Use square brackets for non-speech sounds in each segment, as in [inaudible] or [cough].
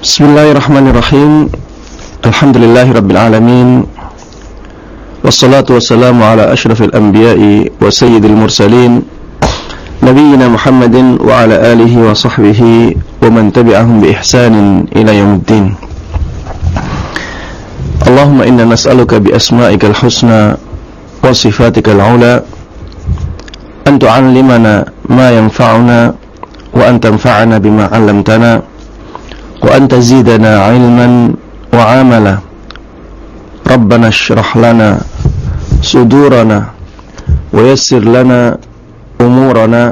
بسم الله الرحمن الرحيم. الحمد لله رب العالمين. والصلاة والسلام على أشرف الأنبياء وسيد المرسلين نبينا محمد وعلى آله وصحبه ومن تبعهم بإحسان إلى يوم الدين. اللهم إنا نسألك بأسمائك الحسنى وصفاتك العلى أن تعلمنا ما ينفعنا وأن تنفعنا بما علمتنا وأن تزيدنا علما وعملا ربنا اشرح لنا صدورنا ويسر لنا أمورنا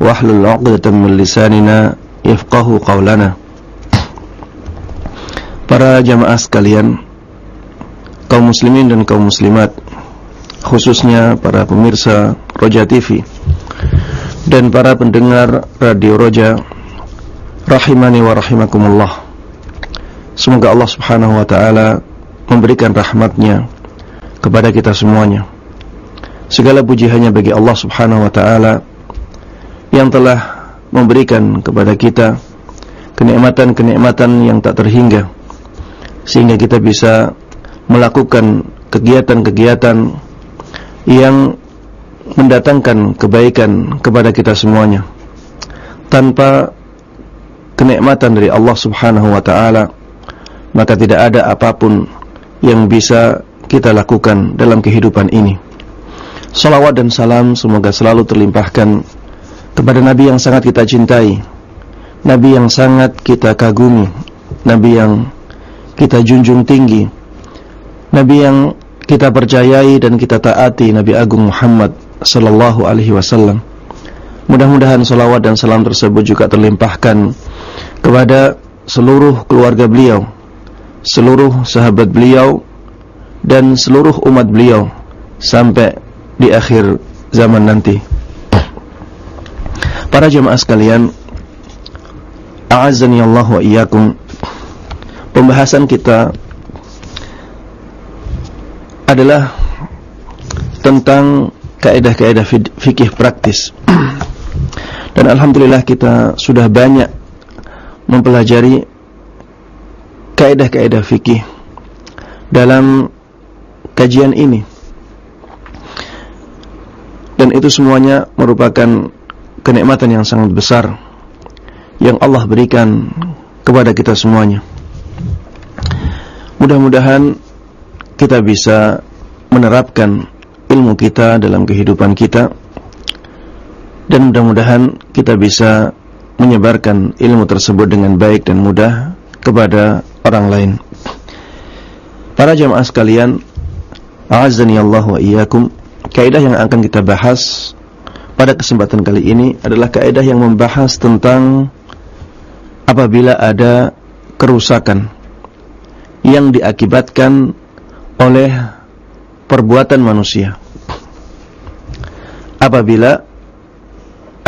واحلل عقدة من لساننا يفقه قولنا Para jamaah sekalian Kaum muslimin dan kaum muslimat Khususnya para pemirsa Roja TV Dan para pendengar Radio Roja rahimani wa rahimakumullah. Semoga Allah Subhanahu wa taala memberikan rahmatnya kepada kita semuanya. Segala puji hanya bagi Allah Subhanahu wa taala yang telah memberikan kepada kita kenikmatan-kenikmatan yang tak terhingga sehingga kita bisa melakukan kegiatan-kegiatan yang mendatangkan kebaikan kepada kita semuanya tanpa kenikmatan dari Allah Subhanahu wa taala maka tidak ada apapun yang bisa kita lakukan dalam kehidupan ini. Salawat dan salam semoga selalu terlimpahkan kepada Nabi yang sangat kita cintai, Nabi yang sangat kita kagumi, Nabi yang kita junjung tinggi, Nabi yang kita percayai dan kita taati, Nabi Agung Muhammad sallallahu alaihi wasallam. Mudah-mudahan salawat dan salam tersebut juga terlimpahkan kepada seluruh keluarga beliau, seluruh sahabat beliau dan seluruh umat beliau sampai di akhir zaman nanti. Para jemaah sekalian, a'azzani Allah wa iyyakum. Pembahasan kita adalah tentang kaidah-kaidah fikih praktis. [clears throat] Dan alhamdulillah kita sudah banyak mempelajari kaidah-kaidah fikih dalam kajian ini. Dan itu semuanya merupakan kenikmatan yang sangat besar yang Allah berikan kepada kita semuanya. Mudah-mudahan kita bisa menerapkan ilmu kita dalam kehidupan kita dan mudah-mudahan kita bisa menyebarkan ilmu tersebut dengan baik dan mudah kepada orang lain. Para jamaah sekalian, a'azzani Allah wa iyyakum. Kaidah yang akan kita bahas pada kesempatan kali ini adalah kaidah yang membahas tentang apabila ada kerusakan yang diakibatkan oleh perbuatan manusia. Apabila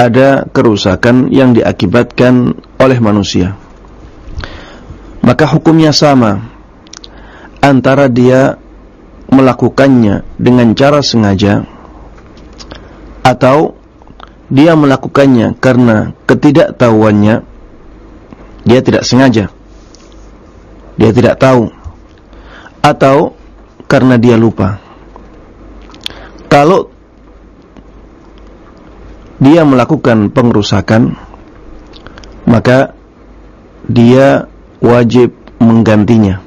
ada kerusakan yang diakibatkan oleh manusia. Maka hukumnya sama antara dia melakukannya dengan cara sengaja atau dia melakukannya karena ketidaktahuannya dia tidak sengaja. Dia tidak tahu. Atau karena dia lupa. Kalau dia melakukan pengerusakan maka dia wajib menggantinya.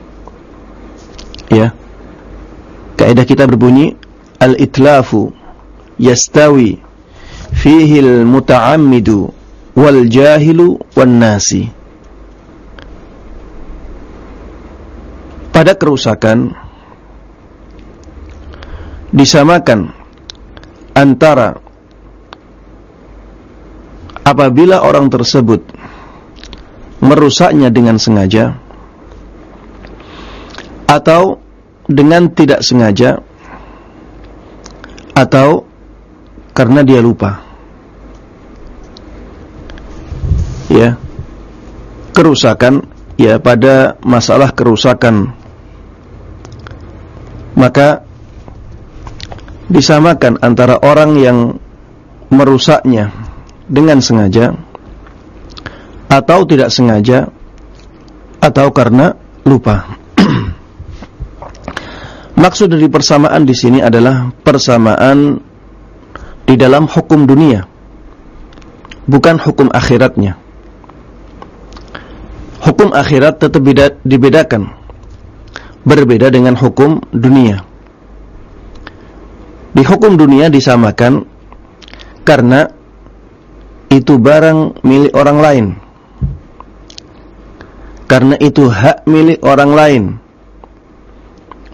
Ya. Kaidah kita berbunyi al-itlafu yastawi fihi al-muta'ammidu wal jahilu wan nasi pada kerusakan disamakan antara apabila orang tersebut merusaknya dengan sengaja atau dengan tidak sengaja atau karena dia lupa. Ya. Kerusakan ya pada masalah kerusakan. Maka disamakan antara orang yang merusaknya dengan sengaja atau tidak sengaja atau karena lupa. [clears throat] Maksud dari persamaan di sini adalah persamaan di dalam hukum dunia, bukan hukum akhiratnya. Hukum akhirat tetap beda, dibedakan, berbeda dengan hukum dunia. Di hukum dunia disamakan karena itu barang milik orang lain. Karena itu hak milik orang lain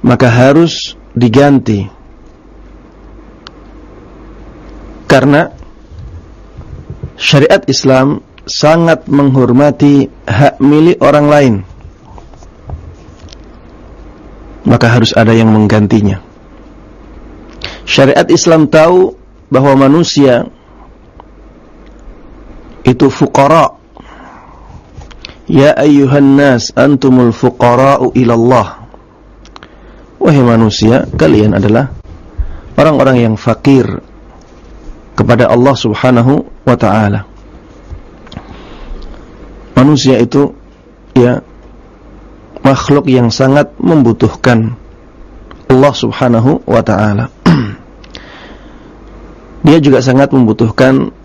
maka harus diganti. Karena syariat Islam sangat menghormati hak milik orang lain maka harus ada yang menggantinya. Syariat Islam tahu bahwa manusia itu fuqara Ya ayyuhan nas antumul fuqara'u ilallah Wahai manusia, kalian adalah orang-orang yang fakir kepada Allah Subhanahu wa taala. Manusia itu ya makhluk yang sangat membutuhkan Allah Subhanahu wa taala. [clears throat] Dia juga sangat membutuhkan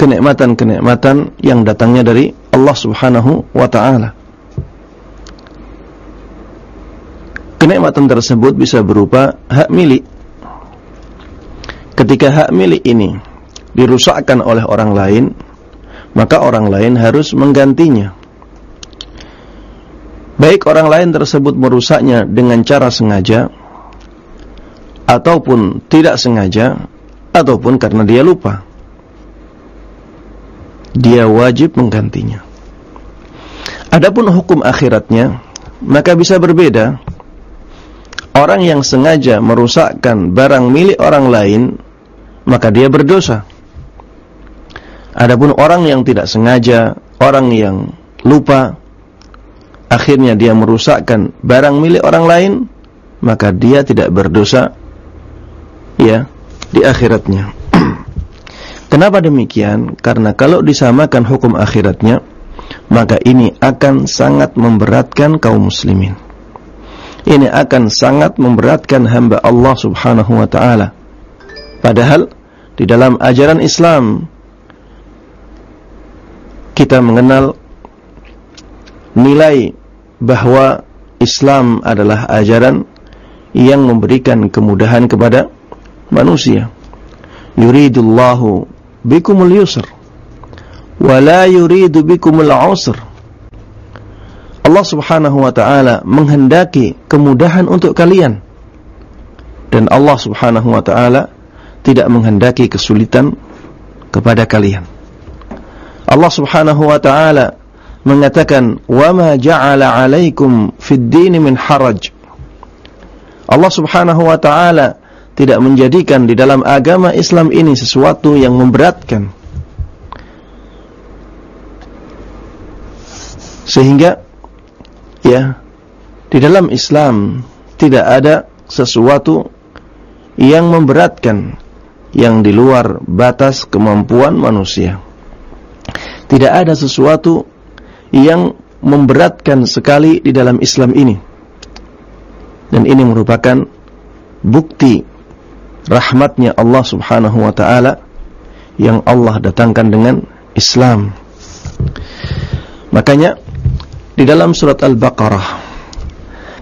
kenikmatan-kenikmatan yang datangnya dari Allah Subhanahu wa taala. Kenikmatan tersebut bisa berupa hak milik. Ketika hak milik ini dirusakkan oleh orang lain, maka orang lain harus menggantinya. Baik orang lain tersebut merusaknya dengan cara sengaja ataupun tidak sengaja ataupun karena dia lupa dia wajib menggantinya. Adapun hukum akhiratnya, maka bisa berbeda. Orang yang sengaja merusakkan barang milik orang lain, maka dia berdosa. Adapun orang yang tidak sengaja, orang yang lupa, akhirnya dia merusakkan barang milik orang lain, maka dia tidak berdosa ya di akhiratnya. Kenapa demikian? Karena kalau disamakan hukum akhiratnya, maka ini akan sangat memberatkan kaum muslimin. Ini akan sangat memberatkan hamba Allah Subhanahu wa taala. Padahal di dalam ajaran Islam kita mengenal nilai bahwa Islam adalah ajaran yang memberikan kemudahan kepada manusia. Yuridullahu bikumul yusr wa la yuridu bikumul usr. Allah Subhanahu wa taala menghendaki kemudahan untuk kalian. Dan Allah Subhanahu wa taala tidak menghendaki kesulitan kepada kalian. Allah Subhanahu wa taala mengatakan wa ma ja'ala 'alaikum fid din min haraj. Allah Subhanahu wa taala tidak menjadikan di dalam agama Islam ini sesuatu yang memberatkan. Sehingga ya di dalam Islam tidak ada sesuatu yang memberatkan yang di luar batas kemampuan manusia. Tidak ada sesuatu yang memberatkan sekali di dalam Islam ini. Dan ini merupakan bukti rahmatnya Allah subhanahu wa ta'ala yang Allah datangkan dengan Islam. Makanya di dalam surat Al-Baqarah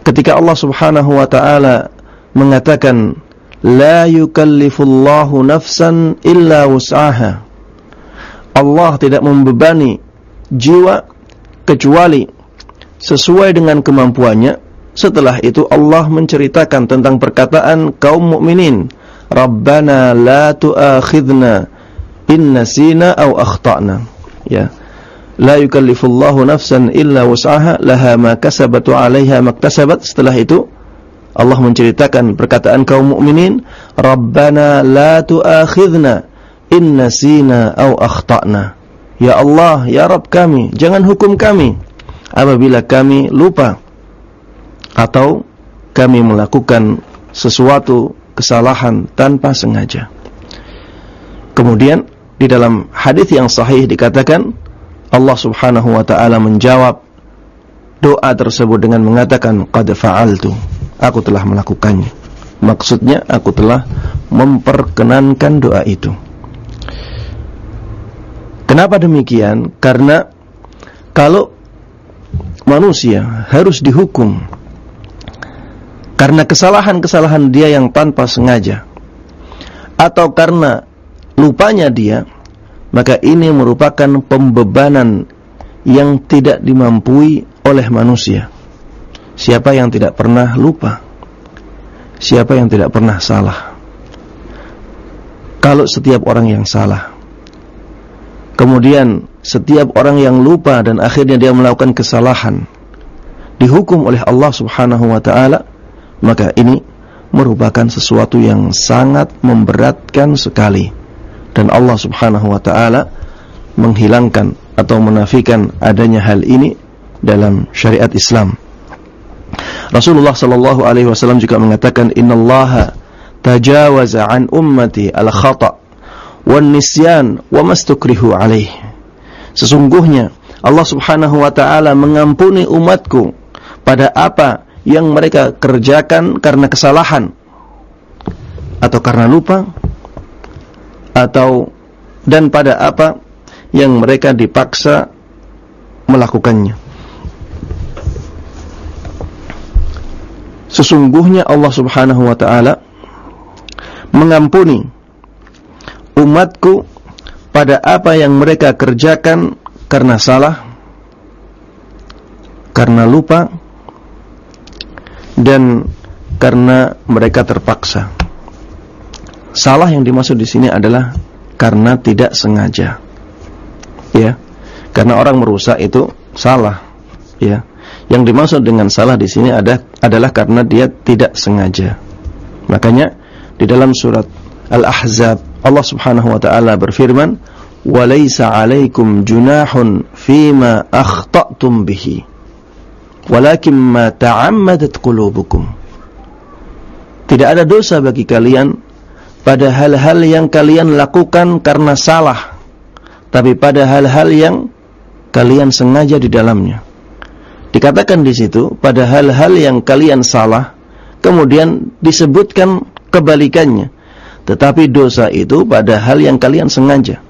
ketika Allah subhanahu wa ta'ala mengatakan la yukallifullahu nafsan illa wus'aha Allah tidak membebani jiwa kecuali sesuai dengan kemampuannya. Setelah itu Allah menceritakan tentang perkataan kaum mukminin Rabbana la tu'akhidna in nasina aw akhtana. Ya. La yukallifullahu nafsan illa wus'aha laha ma kasabat wa 'alaiha maktasabat. Setelah itu Allah menceritakan perkataan kaum mukminin, Rabbana la tu'akhidna in nasina aw akhtana. Ya Allah, ya Rabb kami, jangan hukum kami apabila kami lupa atau kami melakukan sesuatu kesalahan tanpa sengaja. Kemudian di dalam hadis yang sahih dikatakan Allah Subhanahu wa taala menjawab doa tersebut dengan mengatakan qad fa'altu. Aku telah melakukannya. Maksudnya aku telah memperkenankan doa itu. Kenapa demikian? Karena kalau manusia harus dihukum karena kesalahan-kesalahan dia yang tanpa sengaja atau karena lupanya dia maka ini merupakan pembebanan yang tidak dimampui oleh manusia. Siapa yang tidak pernah lupa? Siapa yang tidak pernah salah? Kalau setiap orang yang salah, kemudian setiap orang yang lupa dan akhirnya dia melakukan kesalahan, dihukum oleh Allah Subhanahu wa taala, maka ini merupakan sesuatu yang sangat memberatkan sekali. Dan Allah Subhanahu wa taala menghilangkan atau menafikan adanya hal ini dalam syariat Islam. Rasulullah sallallahu alaihi wasallam juga mengatakan innallaha tajawaza an ummati al-khata' wan nisyan wa mastukrihu alaih. Sesungguhnya Allah Subhanahu wa taala mengampuni umatku pada apa yang mereka kerjakan karena kesalahan atau karena lupa atau dan pada apa yang mereka dipaksa melakukannya. Sesungguhnya Allah Subhanahu wa taala mengampuni umatku pada apa yang mereka kerjakan karena salah, karena lupa dan karena mereka terpaksa. Salah yang dimaksud di sini adalah karena tidak sengaja. Ya. Karena orang merusak itu salah, ya. Yang dimaksud dengan salah di sini ada adalah karena dia tidak sengaja. Makanya di dalam surat Al-Ahzab Allah Subhanahu wa taala berfirman, "Wa laisa 'alaikum junahun fima akhta'tum bihi, walakin ma ta'ammadat qulubukum." Tidak ada dosa bagi kalian pada hal-hal yang kalian lakukan karena salah, tapi pada hal-hal yang kalian sengaja di dalamnya. Dikatakan di situ pada hal-hal yang kalian salah, kemudian disebutkan kebalikannya. Tetapi dosa itu pada hal yang kalian sengaja.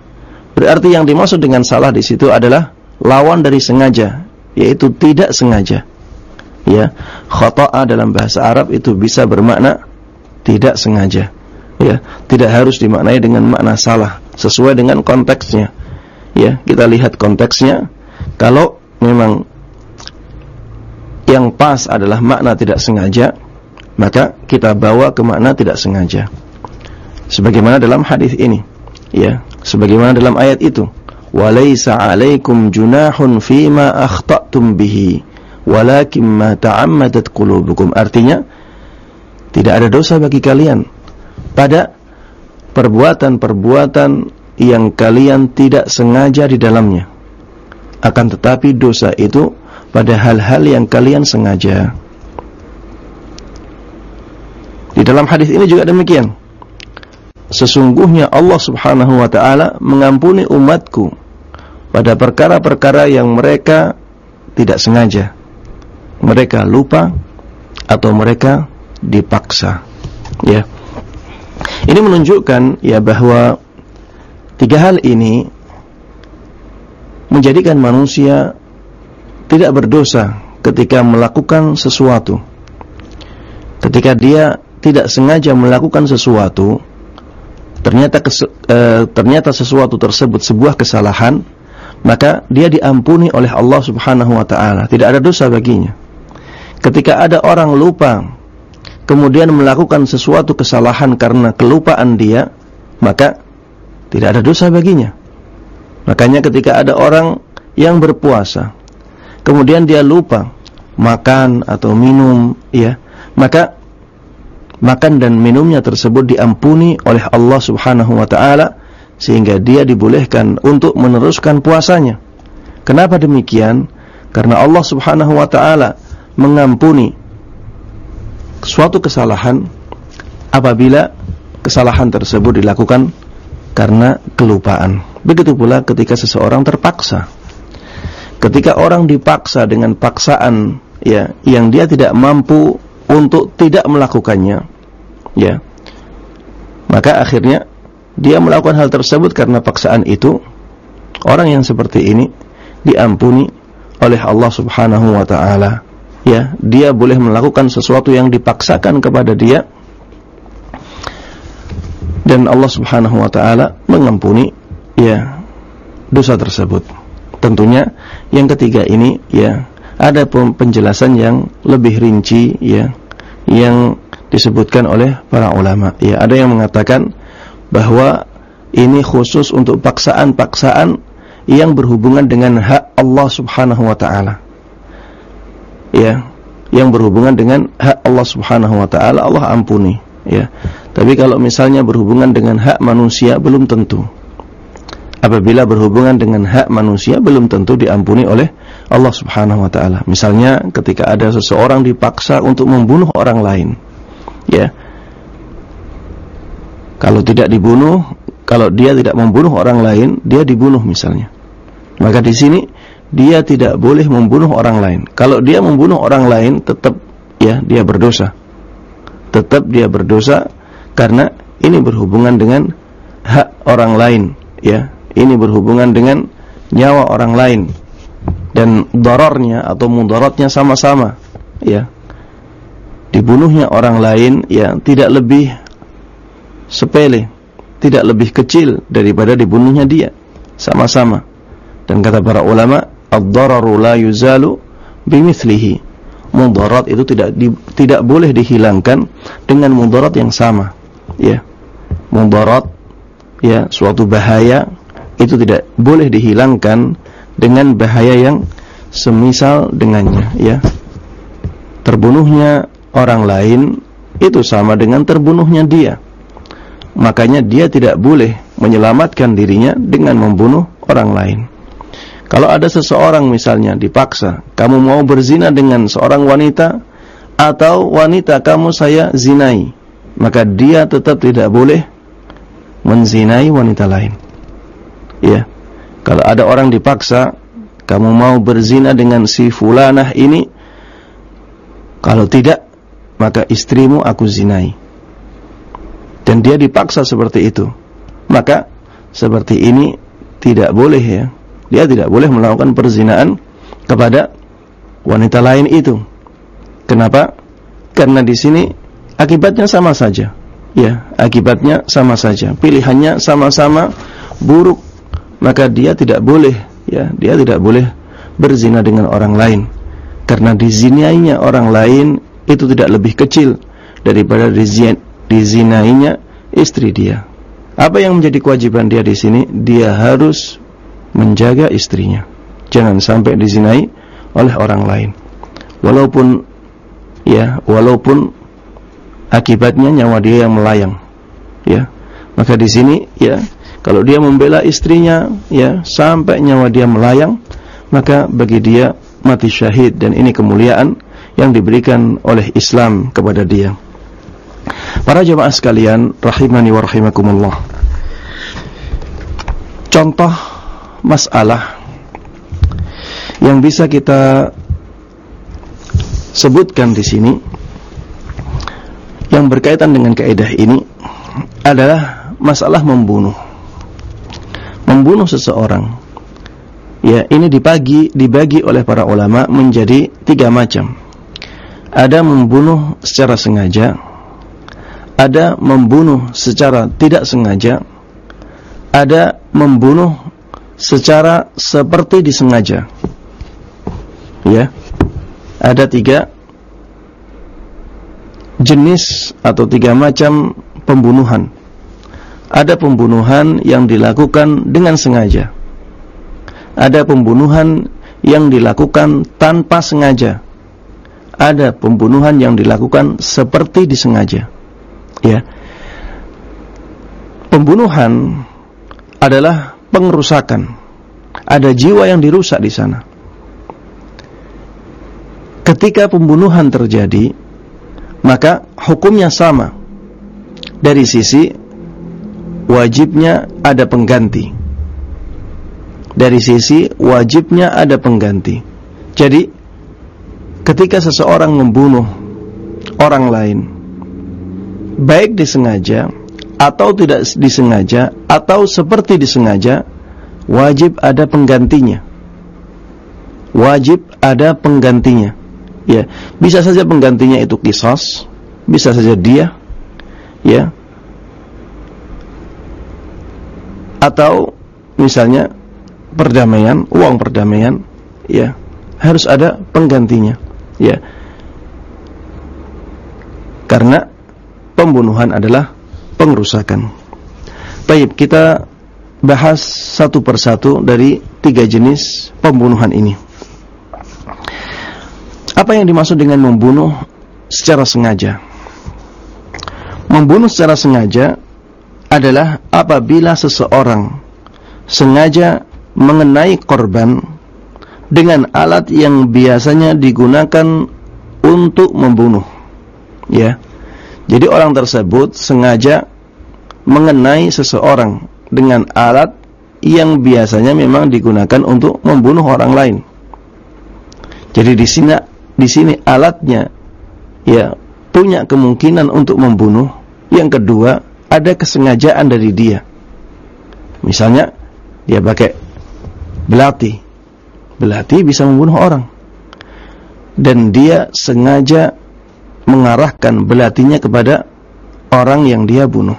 Berarti yang dimaksud dengan salah di situ adalah lawan dari sengaja, yaitu tidak sengaja. Ya, khata'a dalam bahasa Arab itu bisa bermakna tidak sengaja. Ya, tidak harus dimaknai dengan makna salah, sesuai dengan konteksnya. Ya, kita lihat konteksnya. Kalau memang yang pas adalah makna tidak sengaja, maka kita bawa ke makna tidak sengaja. Sebagaimana dalam hadis ini, ya, sebagaimana dalam ayat itu, "Walaisa 'alaikum junahun fima akhta'tum bihi, walakin ma ta'ammadat qulubukum." Artinya, tidak ada dosa bagi kalian pada perbuatan-perbuatan yang kalian tidak sengaja di dalamnya. Akan tetapi dosa itu pada hal-hal yang kalian sengaja. Di dalam hadis ini juga demikian. Sesungguhnya Allah Subhanahu wa taala mengampuni umatku pada perkara-perkara yang mereka tidak sengaja. Mereka lupa atau mereka dipaksa. Ya. Ini menunjukkan ya bahwa tiga hal ini menjadikan manusia tidak berdosa ketika melakukan sesuatu. Ketika dia tidak sengaja melakukan sesuatu, ternyata e, ternyata sesuatu tersebut sebuah kesalahan, maka dia diampuni oleh Allah Subhanahu wa taala, tidak ada dosa baginya. Ketika ada orang lupa kemudian melakukan sesuatu kesalahan karena kelupaan dia, maka tidak ada dosa baginya. Makanya ketika ada orang yang berpuasa kemudian dia lupa makan atau minum ya maka makan dan minumnya tersebut diampuni oleh Allah Subhanahu wa taala sehingga dia dibolehkan untuk meneruskan puasanya. Kenapa demikian? Karena Allah Subhanahu wa taala mengampuni suatu kesalahan apabila kesalahan tersebut dilakukan karena kelupaan. Begitu pula ketika seseorang terpaksa. Ketika orang dipaksa dengan paksaan ya yang dia tidak mampu untuk tidak melakukannya. Ya. Maka akhirnya dia melakukan hal tersebut karena paksaan itu orang yang seperti ini diampuni oleh Allah Subhanahu wa taala. Ya dia boleh melakukan sesuatu yang dipaksakan kepada dia dan Allah Subhanahu wa taala mengampuni ya dosa tersebut. Tentunya yang ketiga ini ya ada penjelasan yang lebih rinci ya yang disebutkan oleh para ulama. Ya ada yang mengatakan bahwa ini khusus untuk paksaan-paksaan yang berhubungan dengan hak Allah Subhanahu wa taala. Ya yang berhubungan dengan hak Allah Subhanahu wa taala Allah ampuni. Ya tapi kalau misalnya berhubungan dengan hak manusia belum tentu apabila berhubungan dengan hak manusia belum tentu diampuni oleh Allah Subhanahu wa taala. Misalnya ketika ada seseorang dipaksa untuk membunuh orang lain. Ya. Kalau tidak dibunuh, kalau dia tidak membunuh orang lain, dia dibunuh misalnya. Maka di sini dia tidak boleh membunuh orang lain. Kalau dia membunuh orang lain tetap ya dia berdosa. Tetap dia berdosa karena ini berhubungan dengan hak orang lain, ya ini berhubungan dengan nyawa orang lain. Dan dorornya atau mudaratnya sama-sama ya. Dibunuhnya orang lain ya tidak lebih sepele tidak lebih kecil daripada dibunuhnya dia sama-sama. Dan kata para ulama ad-dararu la yuzalu bimithlihi. Mudarat itu tidak di, tidak boleh dihilangkan dengan mudarat yang sama ya. Mudarat ya suatu bahaya itu tidak boleh dihilangkan dengan bahaya yang semisal dengannya ya. Terbunuhnya orang lain itu sama dengan terbunuhnya dia. Makanya dia tidak boleh menyelamatkan dirinya dengan membunuh orang lain. Kalau ada seseorang misalnya dipaksa kamu mau berzina dengan seorang wanita atau wanita kamu saya zinai maka dia tetap tidak boleh menzinai wanita lain ya. Kalau ada orang dipaksa kamu mau berzina dengan si fulanah ini kalau tidak maka istrimu aku zinai. Dan dia dipaksa seperti itu. Maka seperti ini tidak boleh ya. Dia tidak boleh melakukan perzinaan kepada wanita lain itu. Kenapa? Karena di sini akibatnya sama saja. Ya akibatnya sama saja. Pilihannya sama-sama buruk maka dia tidak boleh ya dia tidak boleh berzina dengan orang lain. Karena dizinainya orang lain itu tidak lebih kecil daripada dizinainya istri dia. Apa yang menjadi kewajiban dia di sini? Dia harus menjaga istrinya. Jangan sampai dizinai oleh orang lain. Walaupun ya walaupun akibatnya nyawa dia yang melayang ya. Maka di sini ya kalau dia membela istrinya ya sampai nyawa dia melayang, maka bagi dia mati syahid dan ini kemuliaan yang diberikan oleh Islam kepada dia. Para jemaah sekalian, rahimani wa rahimakumullah. Contoh masalah yang bisa kita sebutkan di sini yang berkaitan dengan kaidah ini adalah masalah membunuh membunuh seseorang ya ini dibagi dibagi oleh para ulama menjadi tiga macam. Ada membunuh secara sengaja ada membunuh secara tidak sengaja ada membunuh secara seperti disengaja ya. Ada tiga jenis atau tiga macam pembunuhan ada pembunuhan yang dilakukan dengan sengaja. Ada pembunuhan yang dilakukan tanpa sengaja. Ada pembunuhan yang dilakukan seperti disengaja. Ya. Pembunuhan adalah pengerusakan. Ada jiwa yang dirusak di sana. Ketika pembunuhan terjadi, maka hukumnya sama dari sisi wajibnya ada pengganti. dari sisi wajibnya ada pengganti. Jadi ketika seseorang membunuh orang lain baik disengaja atau tidak disengaja atau seperti disengaja wajib ada penggantinya. Wajib ada penggantinya. Ya, bisa saja penggantinya itu kisos, bisa saja dia ya. Atau misalnya perdamaian, uang perdamaian, ya, harus ada penggantinya, ya. Karena pembunuhan adalah pengerusakan. Baik, kita bahas satu persatu dari tiga jenis pembunuhan ini. Apa yang dimaksud dengan membunuh secara sengaja? Membunuh secara sengaja adalah apabila seseorang sengaja mengenai korban dengan alat yang biasanya digunakan untuk membunuh. Ya. Jadi orang tersebut sengaja mengenai seseorang dengan alat yang biasanya memang digunakan untuk membunuh orang lain. Jadi di sini di sini alatnya ya punya kemungkinan untuk membunuh. Yang kedua, ada kesengajaan dari dia. Misalnya dia pakai belati. Belati bisa membunuh orang. Dan dia sengaja mengarahkan belatinya kepada orang yang dia bunuh.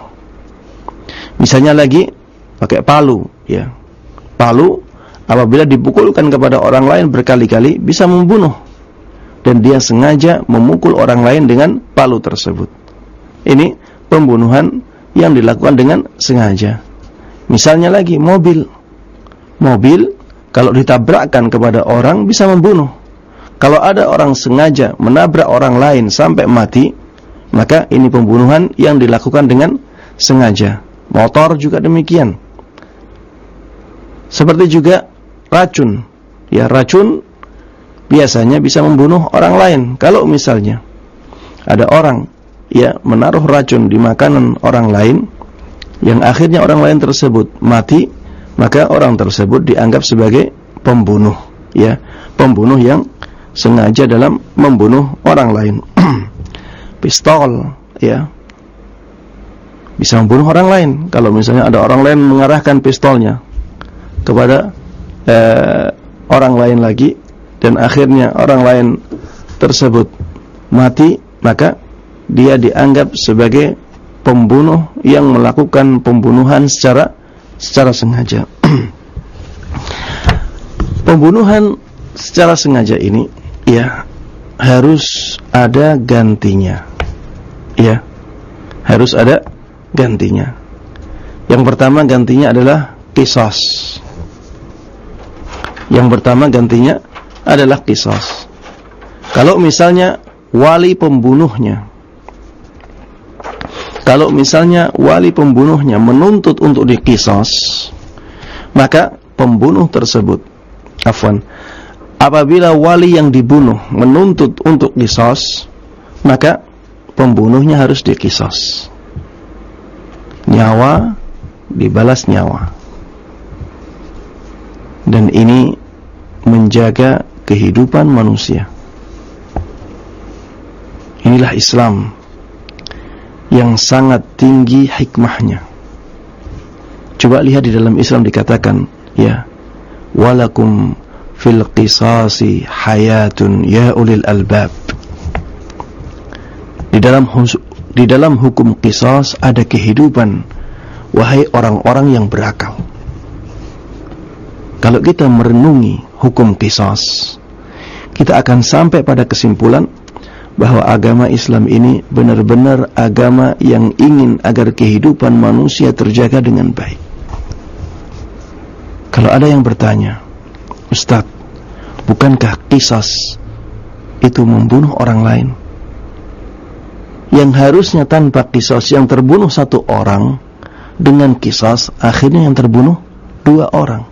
Misalnya lagi pakai palu, ya. Palu apabila dipukulkan kepada orang lain berkali-kali bisa membunuh. Dan dia sengaja memukul orang lain dengan palu tersebut. Ini pembunuhan yang dilakukan dengan sengaja. Misalnya lagi mobil. Mobil kalau ditabrakkan kepada orang bisa membunuh. Kalau ada orang sengaja menabrak orang lain sampai mati, maka ini pembunuhan yang dilakukan dengan sengaja. Motor juga demikian. Seperti juga racun. Ya, racun biasanya bisa membunuh orang lain. Kalau misalnya ada orang ya menaruh racun di makanan orang lain yang akhirnya orang lain tersebut mati, maka orang tersebut dianggap sebagai pembunuh, ya. Pembunuh yang sengaja dalam membunuh orang lain. [clears throat] Pistol, ya. Bisa membunuh orang lain. Kalau misalnya ada orang lain mengarahkan pistolnya kepada eh, orang lain lagi dan akhirnya orang lain tersebut mati, maka dia dianggap sebagai pembunuh yang melakukan pembunuhan secara secara sengaja. [clears throat] pembunuhan secara sengaja ini ya harus ada gantinya. Ya. Harus ada gantinya. Yang pertama gantinya adalah kisos. Yang pertama gantinya adalah kisos. Kalau misalnya wali pembunuhnya kalau misalnya wali pembunuhnya menuntut untuk dikisos maka pembunuh tersebut afwan apabila wali yang dibunuh menuntut untuk kisos, maka pembunuhnya harus dikisos. Nyawa dibalas nyawa. Dan ini menjaga kehidupan manusia. Inilah Islam yang sangat tinggi hikmahnya. Coba lihat di dalam Islam dikatakan, ya, walakum fil qisasi hayatun ya ulil albab di dalam di dalam hukum qisas ada kehidupan wahai orang-orang yang berakal kalau kita merenungi hukum qisas kita akan sampai pada kesimpulan bahwa agama Islam ini benar-benar agama yang ingin agar kehidupan manusia terjaga dengan baik. Kalau ada yang bertanya, Ustaz, bukankah kisas itu membunuh orang lain? Yang harusnya tanpa kisas yang terbunuh satu orang, dengan kisas akhirnya yang terbunuh dua orang.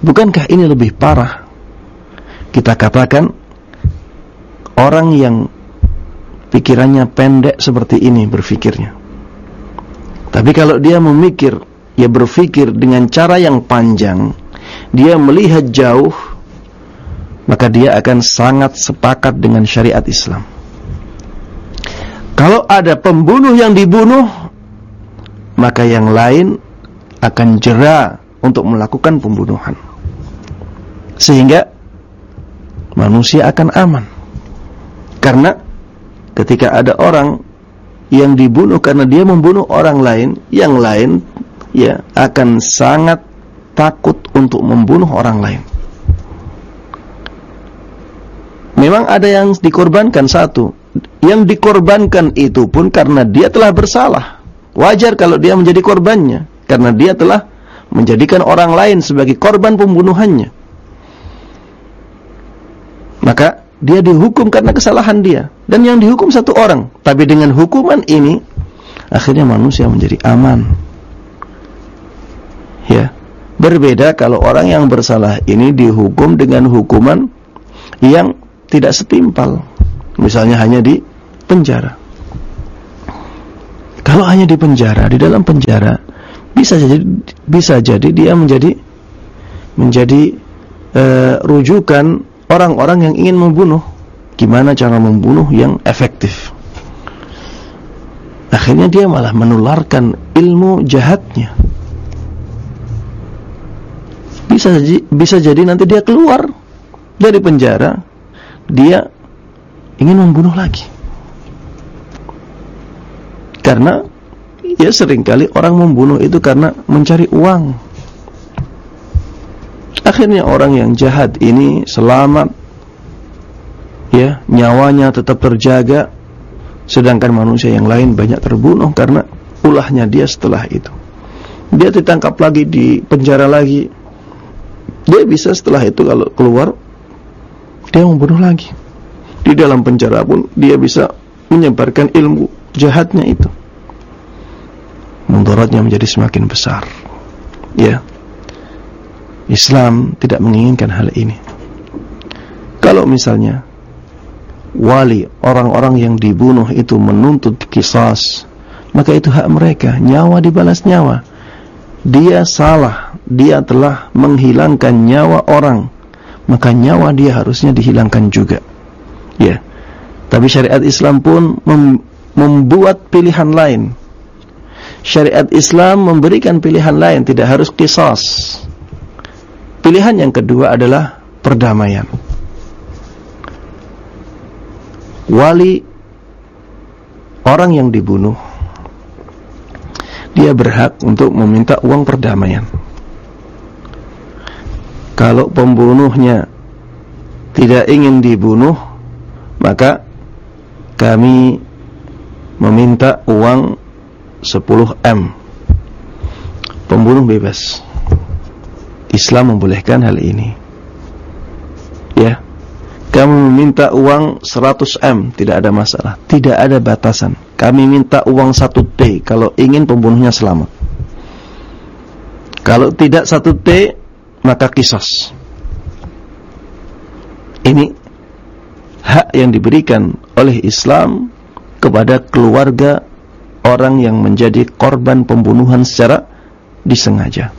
Bukankah ini lebih parah? Kita katakan orang yang pikirannya pendek seperti ini berfikirnya. Tapi kalau dia memikir, ya berfikir dengan cara yang panjang, dia melihat jauh maka dia akan sangat sepakat dengan syariat Islam. Kalau ada pembunuh yang dibunuh maka yang lain akan jera untuk melakukan pembunuhan. Sehingga manusia akan aman karena ketika ada orang yang dibunuh karena dia membunuh orang lain, yang lain ya akan sangat takut untuk membunuh orang lain. Memang ada yang dikorbankan satu. Yang dikorbankan itu pun karena dia telah bersalah. Wajar kalau dia menjadi korbannya karena dia telah menjadikan orang lain sebagai korban pembunuhannya. Maka dia dihukum karena kesalahan dia. Dan yang dihukum satu orang. Tapi dengan hukuman ini akhirnya manusia menjadi aman. Ya. Berbeda kalau orang yang bersalah ini dihukum dengan hukuman yang tidak setimpal. Misalnya hanya di penjara. Kalau hanya di penjara di dalam penjara bisa jadi bisa jadi dia menjadi menjadi uh, rujukan orang-orang yang ingin membunuh gimana cara membunuh yang efektif? Akhirnya dia malah menularkan ilmu jahatnya. Bisa bisa jadi nanti dia keluar dari penjara dia ingin membunuh lagi. Karena ya sering kali orang membunuh itu karena mencari uang Akhirnya orang yang jahat ini selamat ya, nyawanya tetap terjaga sedangkan manusia yang lain banyak terbunuh karena ulahnya dia setelah itu. Dia ditangkap lagi di penjara lagi. Dia bisa setelah itu kalau keluar dia membunuh lagi. Di dalam penjara pun dia bisa menyebarkan ilmu jahatnya itu. Mudaratnya menjadi semakin besar. Ya. Islam tidak menginginkan hal ini. Kalau misalnya wali orang-orang yang dibunuh itu menuntut kisas, maka itu hak mereka, nyawa dibalas nyawa. Dia salah, dia telah menghilangkan nyawa orang, maka nyawa dia harusnya dihilangkan juga. Ya. Tapi syariat Islam pun mem membuat pilihan lain. Syariat Islam memberikan pilihan lain, tidak harus kisas. Pilihan yang kedua adalah perdamaian. Wali orang yang dibunuh dia berhak untuk meminta uang perdamaian. Kalau pembunuhnya tidak ingin dibunuh, maka kami meminta uang 10 M. Pembunuh bebas. Islam membolehkan hal ini. Ya. Kamu meminta uang 100 M, tidak ada masalah. Tidak ada batasan. Kami minta uang 1 T kalau ingin pembunuhnya selamat. Kalau tidak 1 T, maka kisos. Ini hak yang diberikan oleh Islam kepada keluarga orang yang menjadi korban pembunuhan secara disengaja.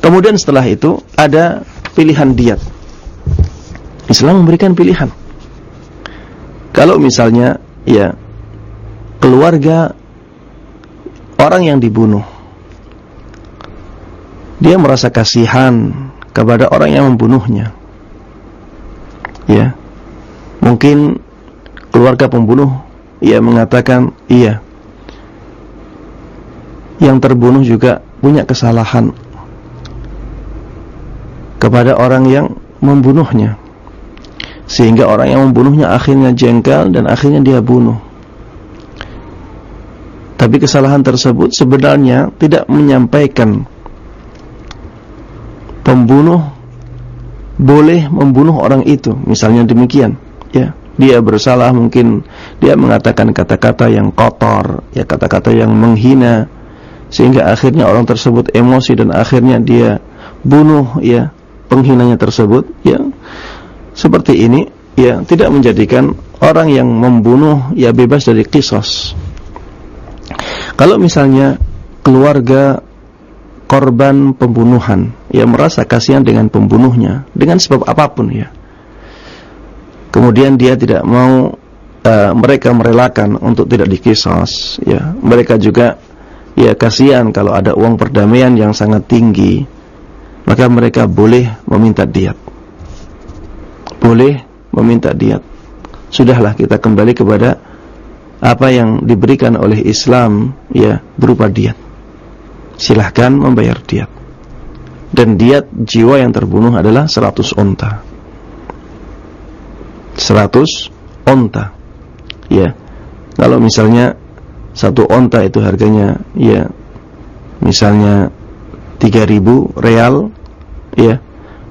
Kemudian setelah itu ada pilihan diat. Islam memberikan pilihan. Kalau misalnya ya keluarga orang yang dibunuh dia merasa kasihan kepada orang yang membunuhnya. Ya. Mungkin keluarga pembunuh ia mengatakan, "Iya. Yang terbunuh juga punya kesalahan kepada orang yang membunuhnya. Sehingga orang yang membunuhnya akhirnya jengkel dan akhirnya dia bunuh. Tapi kesalahan tersebut sebenarnya tidak menyampaikan pembunuh boleh membunuh orang itu. Misalnya demikian ya. Dia bersalah mungkin dia mengatakan kata-kata yang kotor ya kata-kata yang menghina. Sehingga akhirnya orang tersebut emosi dan akhirnya dia bunuh ya penghinanya tersebut ya seperti ini ya tidak menjadikan orang yang membunuh ya bebas dari kisos. Kalau misalnya keluarga korban pembunuhan ya merasa kasihan dengan pembunuhnya dengan sebab apa pun ya kemudian dia tidak mau uh, mereka merelakan untuk tidak dikisas ya mereka juga ya kasihan kalau ada uang perdamaian yang sangat tinggi maka mereka boleh meminta diat. Boleh meminta diat. Sudahlah kita kembali kepada apa yang diberikan oleh Islam ya berupa diat. Silahkan membayar diat. Dan diat jiwa yang terbunuh adalah 100 onta. 100 onta. Ya. Kalau misalnya satu onta itu harganya ya misalnya 3000 real ya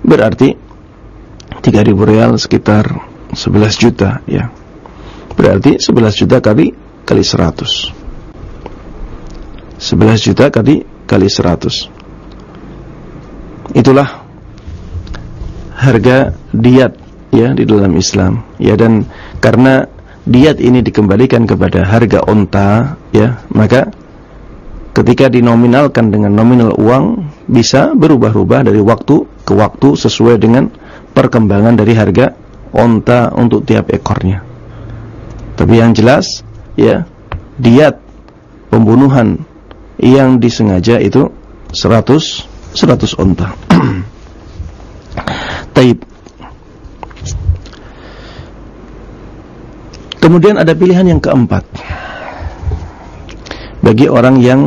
berarti 3000 real sekitar 11 juta ya. Berarti 11 juta kali kali 100 11 juta kali kali 100 itulah harga diat ya di dalam Islam. Ya dan karena diat ini dikembalikan kepada harga onta ya maka ketika dinominalkan dengan nominal uang bisa berubah-ubah dari waktu ke waktu sesuai dengan perkembangan dari harga onta untuk tiap ekornya tapi yang jelas ya diat pembunuhan yang disengaja itu 100 100 unta. Taib. Kemudian ada pilihan yang keempat. Bagi orang yang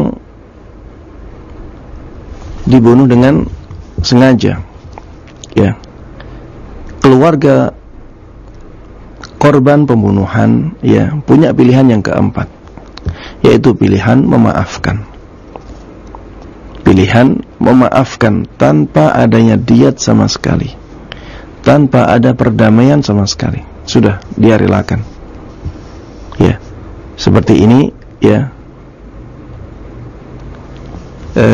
dibunuh dengan sengaja. Ya. Keluarga korban pembunuhan ya punya pilihan yang keempat yaitu pilihan memaafkan pilihan memaafkan tanpa adanya diat sama sekali tanpa ada perdamaian sama sekali sudah dia relakan ya seperti ini ya e,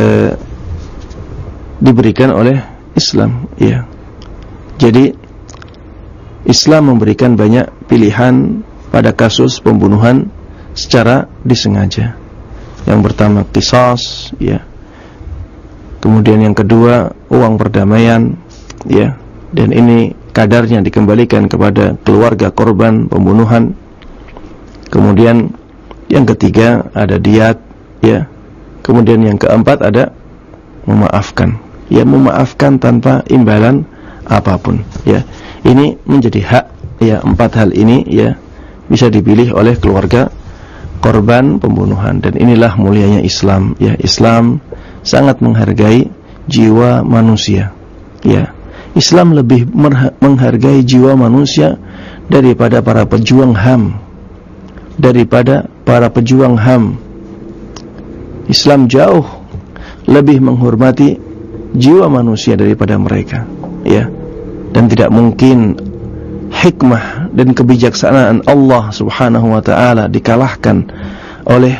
diberikan oleh Islam ya jadi Islam memberikan banyak pilihan pada kasus pembunuhan secara disengaja yang pertama kisos ya Kemudian yang kedua, uang perdamaian ya. Dan ini kadarnya dikembalikan kepada keluarga korban pembunuhan. Kemudian yang ketiga ada diat ya. Kemudian yang keempat ada memaafkan. Ya memaafkan tanpa imbalan apa pun ya. Ini menjadi hak ya empat hal ini ya bisa dipilih oleh keluarga korban pembunuhan dan inilah mulianya Islam ya Islam sangat menghargai jiwa manusia. Ya. Islam lebih menghargai jiwa manusia daripada para pejuang HAM. Daripada para pejuang HAM. Islam jauh lebih menghormati jiwa manusia daripada mereka. Ya. Dan tidak mungkin hikmah dan kebijaksanaan Allah Subhanahu wa taala dikalahkan oleh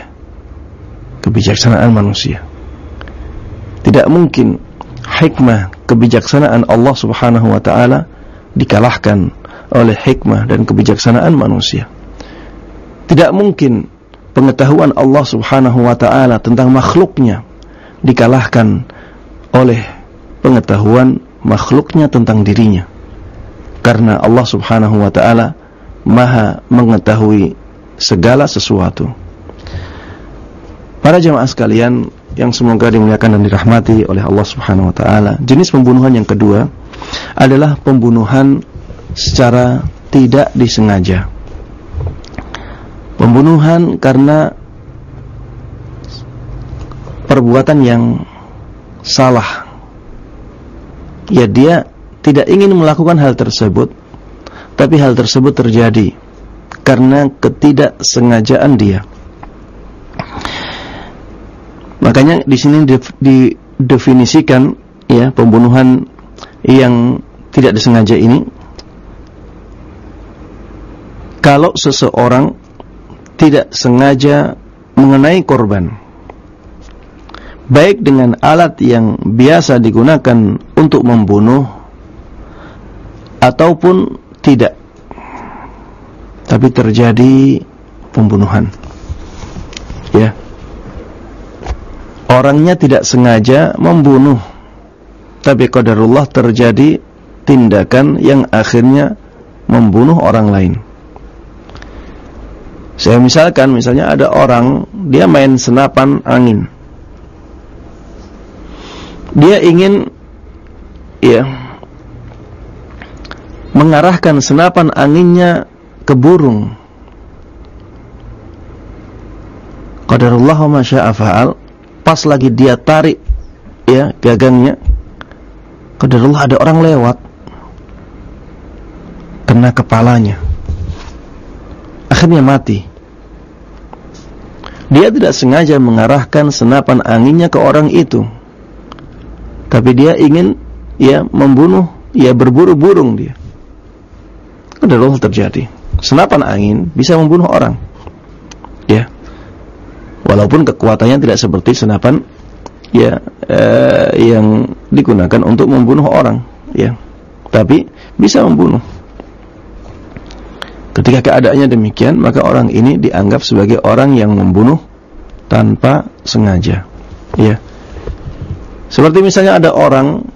kebijaksanaan manusia. Tidak mungkin hikmah kebijaksanaan Allah Subhanahu wa taala dikalahkan oleh hikmah dan kebijaksanaan manusia. Tidak mungkin pengetahuan Allah Subhanahu wa taala tentang makhluknya dikalahkan oleh pengetahuan makhluknya tentang dirinya. Karena Allah Subhanahu wa taala Maha mengetahui segala sesuatu. Para jemaah sekalian, yang semoga dimuliakan dan dirahmati oleh Allah Subhanahu wa taala. Jenis pembunuhan yang kedua adalah pembunuhan secara tidak disengaja. Pembunuhan karena perbuatan yang salah. Ya dia tidak ingin melakukan hal tersebut, tapi hal tersebut terjadi karena ketidaksengajaan dia. Makanya di sini didefinisikan ya pembunuhan yang tidak disengaja ini kalau seseorang tidak sengaja mengenai korban. Baik dengan alat yang biasa digunakan untuk membunuh ataupun tidak. Tapi terjadi pembunuhan. Ya. Orangnya tidak sengaja membunuh. Tapi qadarullah terjadi tindakan yang akhirnya membunuh orang lain. Saya misalkan misalnya ada orang dia main senapan angin. Dia ingin ya mengarahkan senapan anginnya ke burung. Qadarullah wa fa'al. Pas lagi dia tarik ya gagangnya. Qadarullah ada orang lewat. Kena kepalanya. Akhirnya mati. Dia tidak sengaja mengarahkan senapan anginnya ke orang itu. Tapi dia ingin ya membunuh, ya berburu burung dia. Kedarullah terjadi. Senapan angin bisa membunuh orang. Ya. Walaupun kekuatannya tidak seperti senapan ya eh, yang digunakan untuk membunuh orang, ya. Tapi bisa membunuh. Ketika keadaannya demikian, maka orang ini dianggap sebagai orang yang membunuh tanpa sengaja. Ya. Seperti misalnya ada orang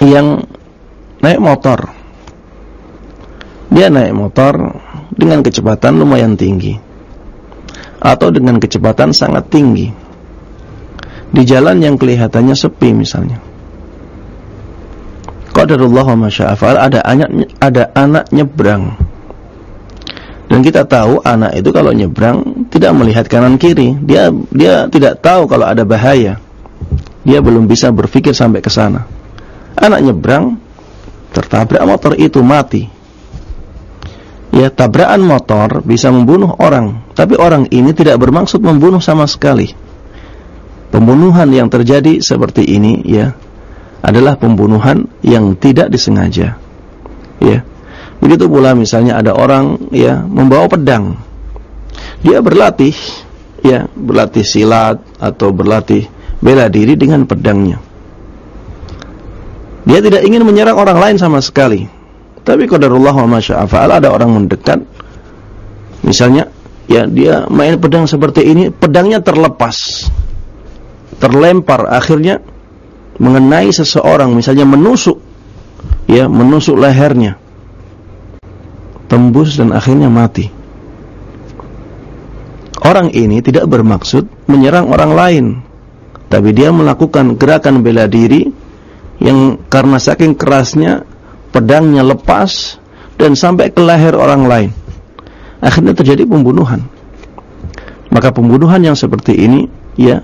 yang naik motor. Dia naik motor dengan kecepatan lumayan tinggi. Atau dengan kecepatan sangat tinggi. Di jalan yang kelihatannya sepi misalnya. Qadarullah wa masya'afal ada anak ada anak nyebrang dan kita tahu anak itu kalau nyebrang tidak melihat kanan kiri. Dia dia tidak tahu kalau ada bahaya. Dia belum bisa berpikir sampai ke sana. Anak nyebrang tertabrak motor itu mati. Ya, tabrakan motor bisa membunuh orang, tapi orang ini tidak bermaksud membunuh sama sekali. Pembunuhan yang terjadi seperti ini ya adalah pembunuhan yang tidak disengaja. Ya. Begitu pula misalnya ada orang ya membawa pedang. Dia berlatih ya, berlatih silat atau berlatih bela diri dengan pedangnya. Dia tidak ingin menyerang orang lain sama sekali. Tapi qadarullah wa masya'afa'al ada orang mendekat. Misalnya ya dia main pedang seperti ini, pedangnya terlepas. Terlempar akhirnya mengenai seseorang misalnya menusuk ya, menusuk lehernya tembus dan akhirnya mati. Orang ini tidak bermaksud menyerang orang lain, tapi dia melakukan gerakan bela diri yang karena saking kerasnya pedangnya lepas dan sampai ke leher orang lain. Akhirnya terjadi pembunuhan. Maka pembunuhan yang seperti ini ya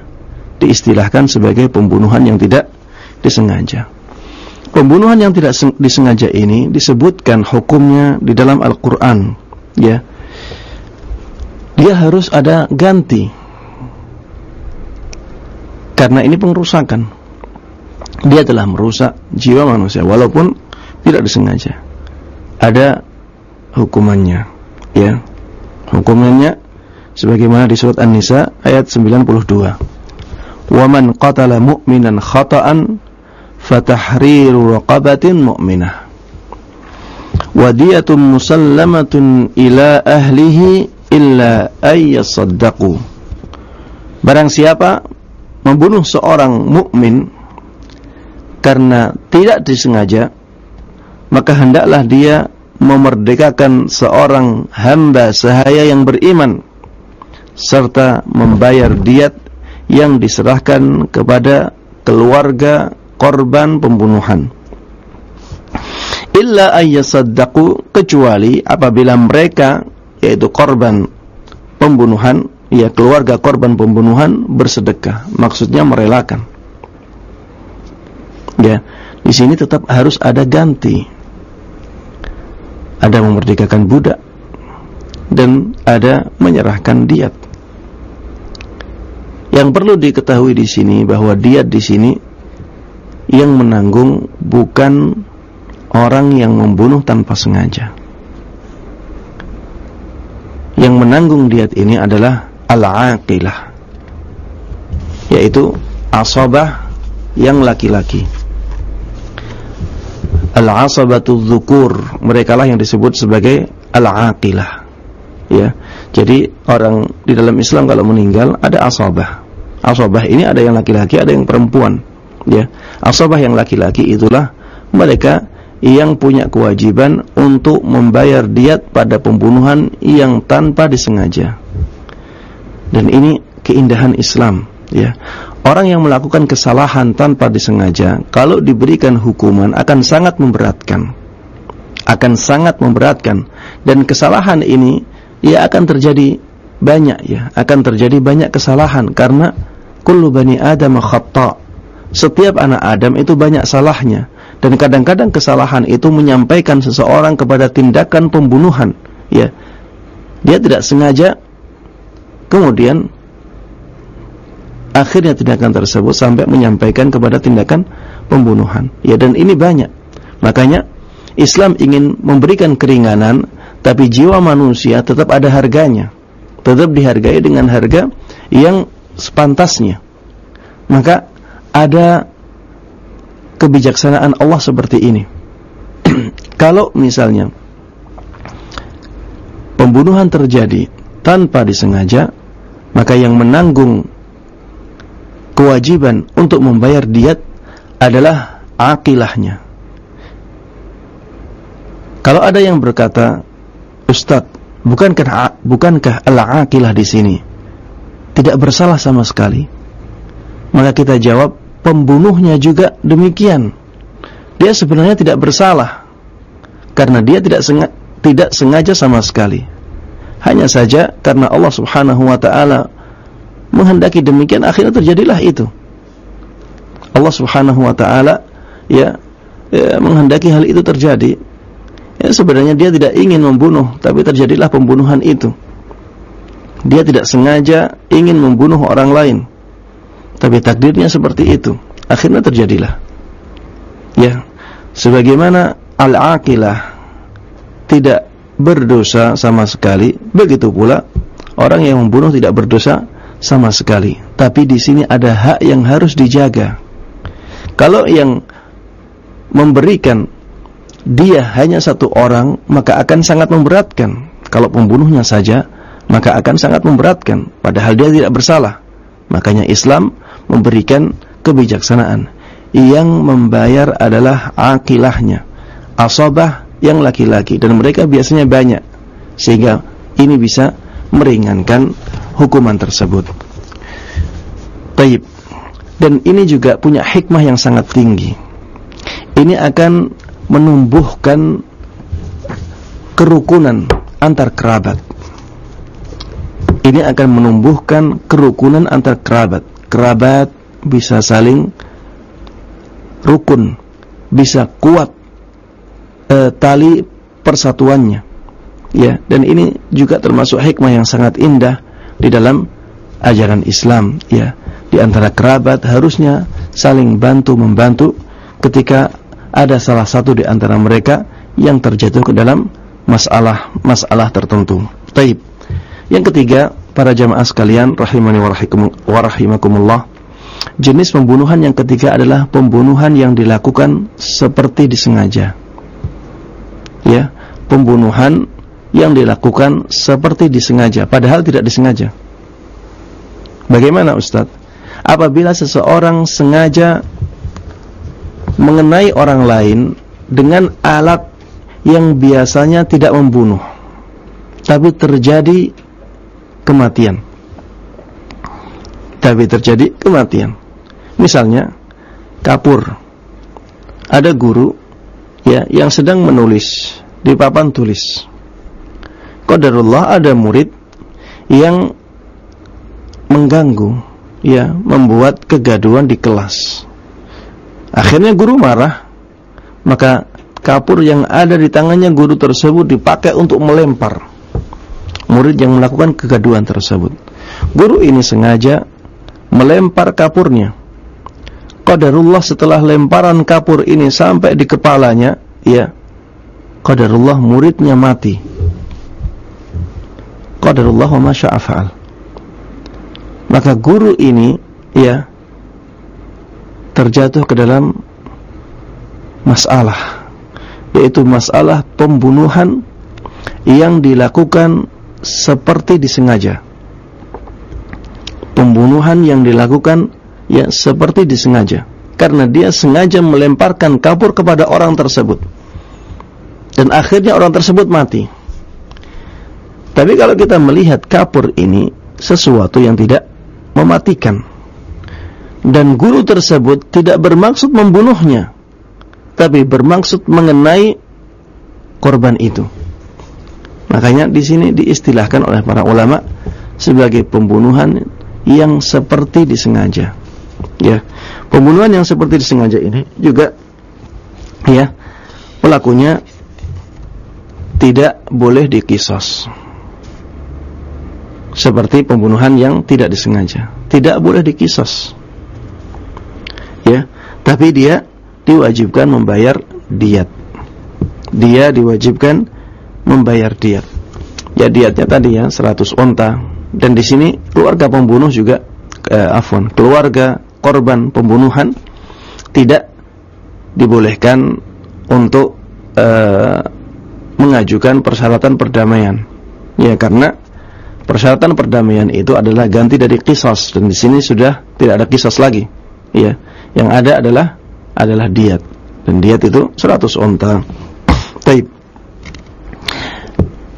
diistilahkan sebagai pembunuhan yang tidak disengaja. Pembunuhan yang tidak disengaja ini disebutkan hukumnya di dalam Al-Qur'an, ya. Dia harus ada ganti. Karena ini pengrusakan. Dia telah merusak jiwa manusia walaupun tidak disengaja. Ada hukumannya, ya. Hukumannya sebagaimana di surat An-Nisa ayat 92. Wa man qatala mu'minan khata'an fatahriru raqabatin mu'minah wadiyatun musallamatun ila ahlihi illa ayyasaddaqu barang siapa membunuh seorang mukmin karena tidak disengaja maka hendaklah dia memerdekakan seorang hamba sahaya yang beriman serta membayar diat yang diserahkan kepada keluarga korban pembunuhan. Illa ayyasaddaqu kecuali apabila mereka yaitu korban pembunuhan ya keluarga korban pembunuhan bersedekah, maksudnya merelakan. Ya, di sini tetap harus ada ganti. Ada memerdekakan budak dan ada menyerahkan diat. Yang perlu diketahui di sini bahwa diat di sini yang menanggung bukan orang yang membunuh tanpa sengaja. Yang menanggung diat ini adalah al-aqilah. Yaitu asabah yang laki-laki. Al-asabatu mereka lah yang disebut sebagai al-aqilah. Ya. Jadi orang di dalam Islam kalau meninggal ada asabah. Asabah ini ada yang laki-laki, ada yang perempuan Ya, asabah yang laki-laki itulah mereka yang punya kewajiban untuk membayar diat pada pembunuhan yang tanpa disengaja. Dan ini keindahan Islam, ya. Orang yang melakukan kesalahan tanpa disengaja, kalau diberikan hukuman akan sangat memberatkan. Akan sangat memberatkan dan kesalahan ini ya akan terjadi banyak ya, akan terjadi banyak kesalahan karena kullu bani adam khata. Setiap anak Adam itu banyak salahnya. Dan kadang-kadang kesalahan itu menyampaikan seseorang kepada tindakan pembunuhan. Ya. Dia tidak sengaja kemudian akhirnya tindakan tersebut sampai menyampaikan kepada tindakan pembunuhan. Ya dan ini banyak. Makanya Islam ingin memberikan keringanan tapi jiwa manusia tetap ada harganya. Tetap dihargai dengan harga yang sepantasnya. Maka ada kebijaksanaan Allah seperti ini. [clears throat] Kalau misalnya pembunuhan terjadi tanpa disengaja, maka yang menanggung kewajiban untuk membayar diat adalah akilahnya. Kalau ada yang berkata, Ustaz, bukankah bukankah al-aqilah di sini tidak bersalah sama sekali? Maka kita jawab, pembunuhnya juga demikian. Dia sebenarnya tidak bersalah karena dia tidak sengaja, tidak sengaja sama sekali. Hanya saja karena Allah Subhanahu wa taala menghendaki demikian akhirnya terjadilah itu. Allah Subhanahu wa taala ya, ya menghendaki hal itu terjadi. Ya sebenarnya dia tidak ingin membunuh tapi terjadilah pembunuhan itu. Dia tidak sengaja ingin membunuh orang lain tapi takdirnya seperti itu. Akhirnya terjadilah. Ya. Sebagaimana al-aqilah tidak berdosa sama sekali, begitu pula orang yang membunuh tidak berdosa sama sekali. Tapi di sini ada hak yang harus dijaga. Kalau yang memberikan dia hanya satu orang, maka akan sangat memberatkan. Kalau pembunuhnya saja, maka akan sangat memberatkan. Padahal dia tidak bersalah. Makanya Islam memberikan kebijaksanaan. Yang membayar adalah akilahnya, asabah yang laki-laki dan mereka biasanya banyak sehingga ini bisa meringankan hukuman tersebut. Taib. Dan ini juga punya hikmah yang sangat tinggi. Ini akan menumbuhkan kerukunan antar kerabat. Ini akan menumbuhkan kerukunan antar kerabat kerabat bisa saling rukun, bisa kuat e, tali persatuannya. Ya, dan ini juga termasuk hikmah yang sangat indah di dalam ajaran Islam, ya. Di antara kerabat harusnya saling bantu membantu ketika ada salah satu di antara mereka yang terjatuh ke dalam masalah-masalah tertentu. Taib. Yang ketiga, para jamaah sekalian rahimani wa rahimakumullah. Jenis pembunuhan yang ketiga adalah pembunuhan yang dilakukan seperti disengaja. Ya pembunuhan yang dilakukan seperti disengaja padahal tidak disengaja. Bagaimana Ustaz? Apabila seseorang sengaja mengenai orang lain dengan alat yang biasanya tidak membunuh tapi terjadi kematian. Tapi terjadi kematian. Misalnya kapur. Ada guru ya yang sedang menulis di papan tulis. Qadarullah ada murid yang mengganggu ya, membuat kegaduhan di kelas. Akhirnya guru marah. Maka kapur yang ada di tangannya guru tersebut dipakai untuk melempar murid yang melakukan kegaduhan tersebut. Guru ini sengaja melempar kapurnya. Qadarullah setelah lemparan kapur ini sampai di kepalanya, ya. Qadarullah muridnya mati. Qadarullah wa masya'afa'al. Maka guru ini, ya, terjatuh ke dalam masalah yaitu masalah pembunuhan yang dilakukan seperti disengaja. Pembunuhan yang dilakukan ya seperti disengaja. karena dia sengaja melemparkan kapur kepada orang tersebut. Dan akhirnya orang tersebut mati. Tapi kalau kita melihat kapur ini sesuatu yang tidak mematikan. Dan guru tersebut tidak bermaksud membunuhnya, tapi bermaksud mengenai korban itu. Makanya di sini diistilahkan oleh para ulama sebagai pembunuhan yang seperti disengaja. Ya. Pembunuhan yang seperti disengaja ini juga ya pelakunya tidak boleh dikisos. Seperti pembunuhan yang tidak disengaja, tidak boleh dikisos. Ya, tapi dia diwajibkan membayar diat. Dia diwajibkan membayar diat. Ya diatnya tadi ya 100 onta dan di sini keluarga pembunuh juga eh, afwan, keluarga korban pembunuhan tidak dibolehkan untuk uh, mengajukan persyaratan perdamaian. Ya karena persyaratan perdamaian itu adalah ganti dari kisos dan di sini sudah tidak ada kisos lagi. Ya, yang ada adalah adalah diat dan diat itu 100 onta. Taib.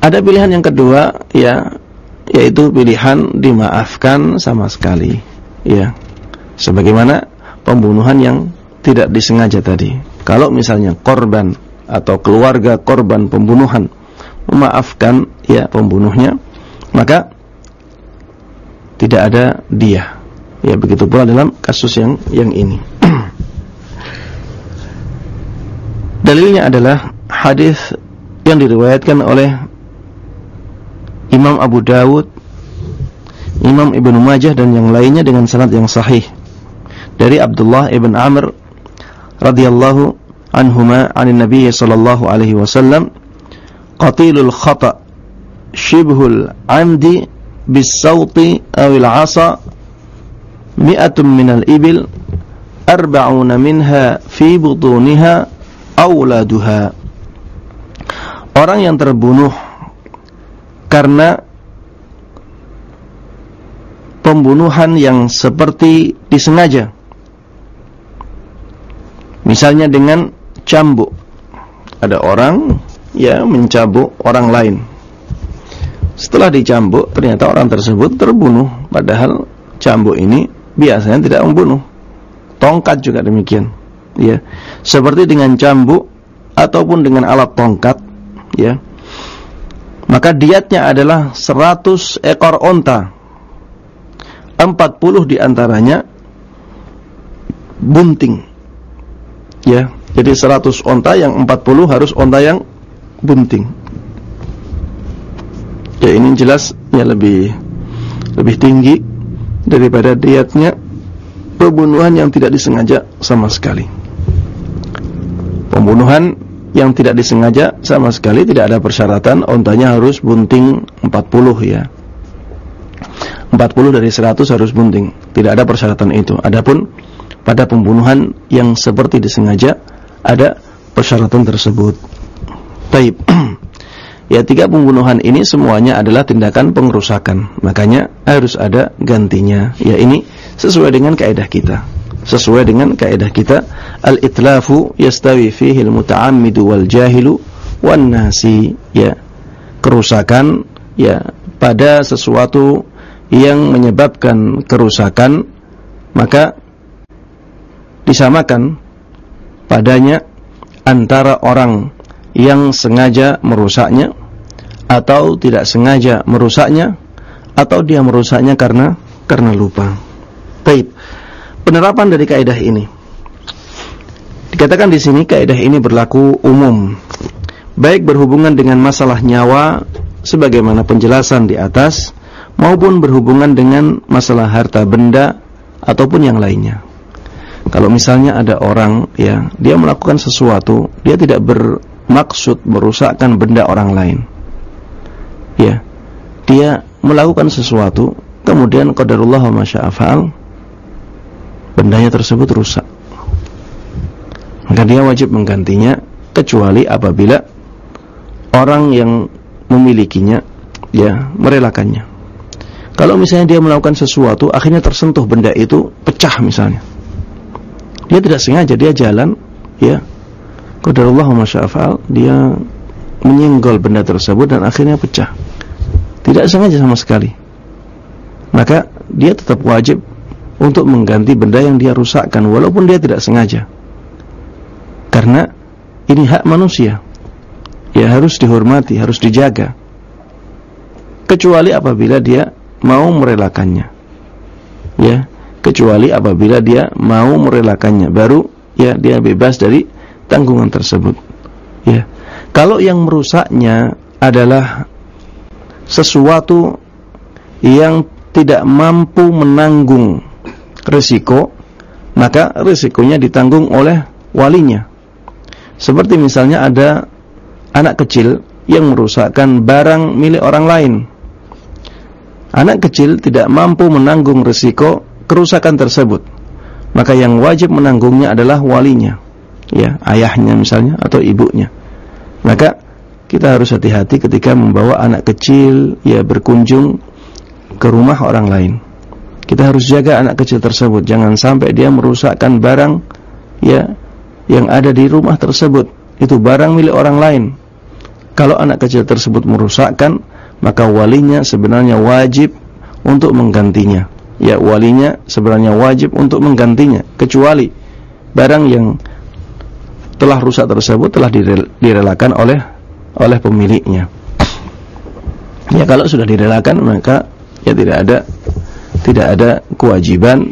Ada pilihan yang kedua ya yaitu pilihan dimaafkan sama sekali. Ya sebagaimana pembunuhan yang tidak disengaja tadi. Kalau misalnya korban atau keluarga korban pembunuhan memaafkan ya pembunuhnya, maka tidak ada dia. Ya begitu pula dalam kasus yang yang ini. [clears throat] Dalilnya adalah hadis yang diriwayatkan oleh Imam Abu Dawud, Imam Ibnu Majah dan yang lainnya dengan sanad yang sahih. Dari Abdullah ibn Amr radhiyallahu anhuma anin Nabi sallallahu alaihi wasallam qatilul khata shibhul amdi bis-sawti awil 'asa mi'atun minal ibil arba'una minha fi butuniha awladuha. Orang yang terbunuh karena pembunuhan yang seperti disengaja Misalnya dengan cambuk. Ada orang ya mencambuk orang lain. Setelah dicambuk, ternyata orang tersebut terbunuh. Padahal cambuk ini biasanya tidak membunuh. Tongkat juga demikian. Ya. Seperti dengan cambuk ataupun dengan alat tongkat, ya. Maka diatnya adalah 100 ekor onta. 40 di antaranya bunting Ya, jadi 100 onta yang 40 harus onta yang bunting. Ya ini jelas ya lebih lebih tinggi daripada diatnya pembunuhan yang tidak disengaja sama sekali. Pembunuhan yang tidak disengaja sama sekali tidak ada persyaratan ontanya harus bunting 40 ya. 40 dari 100 harus bunting. Tidak ada persyaratan itu. Adapun pada pembunuhan yang seperti disengaja ada persyaratan tersebut. Taib. [clears throat] ya tiga pembunuhan ini semuanya adalah tindakan pengerusakan. Makanya harus ada gantinya. Ya ini sesuai dengan kaidah kita. Sesuai dengan kaidah kita, al-itlafu yastawi fihi al-muta'ammidu wal jahilu wan nasi. Ya. Kerusakan ya pada sesuatu yang menyebabkan kerusakan maka disamakan padanya antara orang yang sengaja merusaknya atau tidak sengaja merusaknya atau dia merusaknya karena karena lupa. Baik. Penerapan dari kaidah ini. Dikatakan di sini kaidah ini berlaku umum. Baik berhubungan dengan masalah nyawa sebagaimana penjelasan di atas maupun berhubungan dengan masalah harta benda ataupun yang lainnya. Kalau misalnya ada orang ya, dia melakukan sesuatu, dia tidak bermaksud merusakkan benda orang lain. Ya. Dia melakukan sesuatu, kemudian qadarullah wa masya'afal bendanya tersebut rusak. Maka dia wajib menggantinya kecuali apabila orang yang memilikinya ya merelakannya. Kalau misalnya dia melakukan sesuatu akhirnya tersentuh benda itu pecah misalnya Dia tidak sengaja dia jalan, ya. Qadarullah masyafal, dia menyenggol benda tersebut dan akhirnya pecah. Tidak sengaja sama sekali. Maka dia tetap wajib untuk mengganti benda yang dia rusakkan walaupun dia tidak sengaja. Karena ini hak manusia. Ya harus dihormati, harus dijaga. Kecuali apabila dia mau merelakannya. Ya, kecuali apabila dia mau merelakannya baru ya dia bebas dari tanggungan tersebut. Ya. Kalau yang merusaknya adalah sesuatu yang tidak mampu menanggung risiko, maka risikonya ditanggung oleh walinya. Seperti misalnya ada anak kecil yang merusakkan barang milik orang lain. Anak kecil tidak mampu menanggung risiko kerusakan tersebut. Maka yang wajib menanggungnya adalah walinya. Ya, ayahnya misalnya atau ibunya. Maka kita harus hati-hati ketika membawa anak kecil ya berkunjung ke rumah orang lain. Kita harus jaga anak kecil tersebut jangan sampai dia merusakkan barang ya yang ada di rumah tersebut. Itu barang milik orang lain. Kalau anak kecil tersebut merusakkan, maka walinya sebenarnya wajib untuk menggantinya. Ya, walinya sebenarnya wajib untuk menggantinya kecuali barang yang telah rusak tersebut telah direlakan oleh oleh pemiliknya. Ya kalau sudah direlakan maka ya tidak ada tidak ada kewajiban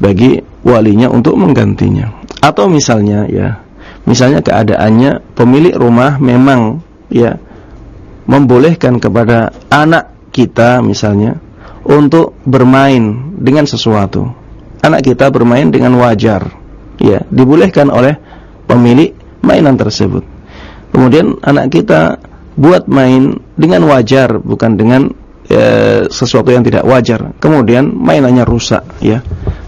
bagi walinya untuk menggantinya. Atau misalnya ya, misalnya keadaannya pemilik rumah memang ya membolehkan kepada anak kita misalnya untuk bermain dengan sesuatu. Anak kita bermain dengan wajar. Ya, dibolehkan oleh pemilik mainan tersebut. Kemudian anak kita buat main dengan wajar, bukan dengan e, sesuatu yang tidak wajar. Kemudian mainannya rusak, ya.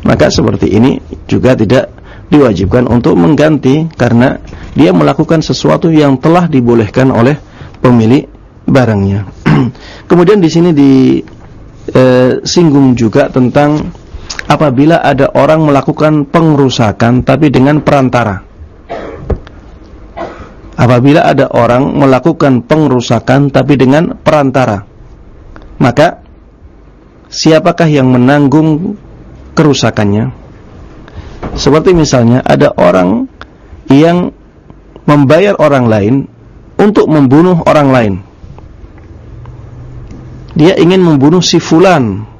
Maka seperti ini juga tidak diwajibkan untuk mengganti karena dia melakukan sesuatu yang telah dibolehkan oleh pemilik barangnya. [clears throat] Kemudian di sini disinggung e, juga tentang apabila ada orang melakukan pengerusakan tapi dengan perantara apabila ada orang melakukan pengerusakan tapi dengan perantara maka siapakah yang menanggung kerusakannya? Seperti misalnya ada orang yang membayar orang lain untuk membunuh orang lain. Dia ingin membunuh si fulan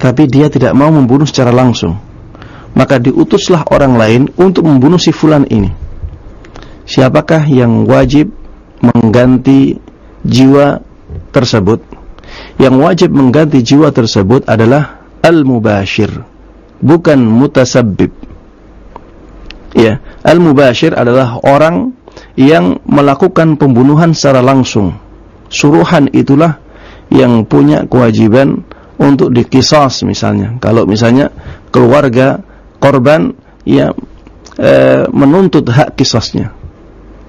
tapi dia tidak mau membunuh secara langsung. Maka diutuslah orang lain untuk membunuh si fulan ini. Siapakah yang wajib mengganti jiwa tersebut yang wajib mengganti jiwa tersebut adalah al-mubashir bukan mutasabbib. Ya al-mubashir adalah orang yang melakukan pembunuhan secara langsung. Suruhan itulah yang punya kewajiban untuk dikisas misalnya. Kalau misalnya keluarga korban ya e, menuntut hak kisasnya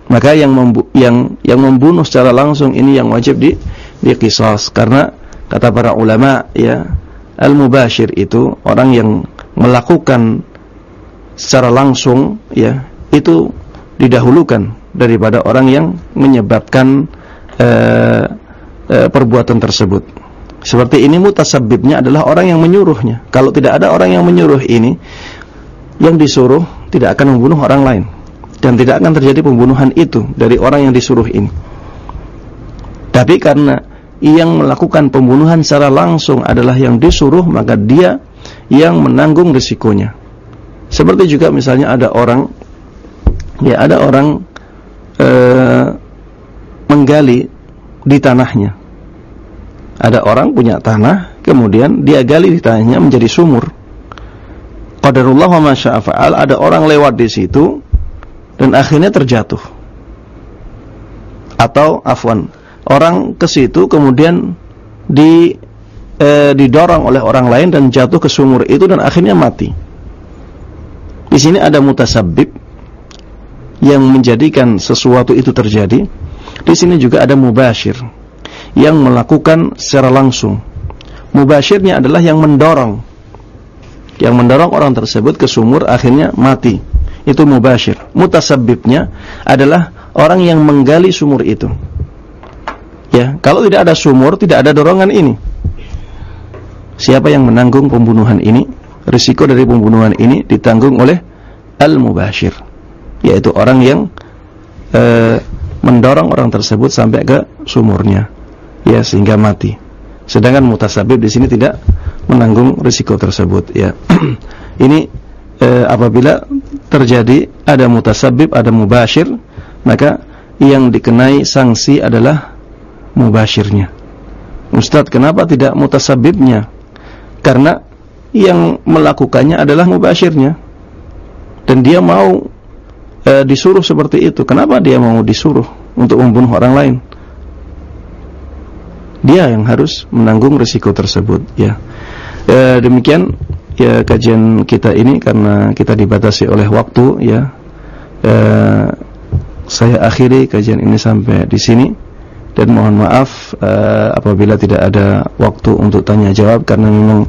maka yang membu yang yang membunuh secara langsung ini yang wajib di dikisas karena kata para ulama ya al-mubashir itu orang yang melakukan secara langsung ya itu didahulukan daripada orang yang menyebabkan uh, uh, perbuatan tersebut. Seperti ini mutasabbibnya adalah orang yang menyuruhnya. Kalau tidak ada orang yang menyuruh ini, yang disuruh tidak akan membunuh orang lain dan tidak akan terjadi pembunuhan itu dari orang yang disuruh ini. Tapi karena yang melakukan pembunuhan secara langsung adalah yang disuruh, maka dia yang menanggung risikonya. Seperti juga misalnya ada orang, ya ada orang ee, menggali di tanahnya. Ada orang punya tanah, kemudian dia gali di tanahnya menjadi sumur. Qadarullah wa masya'afa'al, ada orang lewat di situ, dan akhirnya terjatuh. Atau afwan, orang ke situ kemudian di eh, didorong oleh orang lain dan jatuh ke sumur itu dan akhirnya mati. Di sini ada mutasabbib yang menjadikan sesuatu itu terjadi. Di sini juga ada mubashir yang melakukan secara langsung. Mubashirnya adalah yang mendorong yang mendorong orang tersebut ke sumur akhirnya mati. Itu mubashir. Mutasabibnya adalah orang yang menggali sumur itu. Ya, kalau tidak ada sumur, tidak ada dorongan ini. Siapa yang menanggung pembunuhan ini? Risiko dari pembunuhan ini ditanggung oleh al-mubashir, yaitu orang yang uh, mendorong orang tersebut sampai ke sumurnya ya sehingga mati sedangkan mutasabib di sini tidak menanggung risiko tersebut ya [clears throat] ini eh, apabila terjadi ada mutasabib ada mubashir maka yang dikenai sanksi adalah mubashirnya Ustadz kenapa tidak mutasabibnya karena yang melakukannya adalah mubashirnya dan dia mau e, disuruh seperti itu. Kenapa dia mau disuruh untuk membunuh orang lain? Dia yang harus menanggung risiko tersebut. Ya, e, demikian ya kajian kita ini karena kita dibatasi oleh waktu. Ya, e, saya akhiri kajian ini sampai di sini dan mohon maaf e, apabila tidak ada waktu untuk tanya jawab karena memang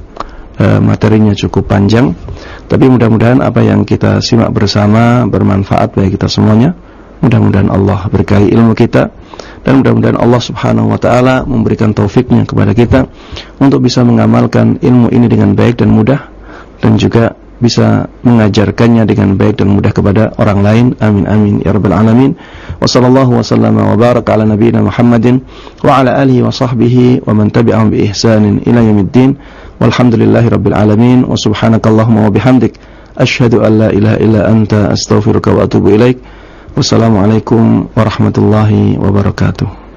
e, materinya cukup panjang. Tapi mudah-mudahan apa yang kita simak bersama bermanfaat bagi kita semuanya. Mudah-mudahan Allah berkahi ilmu kita dan mudah-mudahan Allah Subhanahu wa taala memberikan taufiknya kepada kita untuk bisa mengamalkan ilmu ini dengan baik dan mudah dan juga bisa mengajarkannya dengan baik dan mudah kepada orang lain. Amin amin ya rabbal alamin. Wa sallallahu wa baraka ala nabiyyina Muhammadin wa ala alihi wa sahbihi wa man tabi'ahum bi ihsanin ila yaumiddin. Walhamdulillahi rabbil alamin wa subhanakallahumma wa bihamdik asyhadu an la ilaha illa anta astaghfiruka wa atubu ilaik. Wassalamualaikum warahmatullahi wabarakatuh.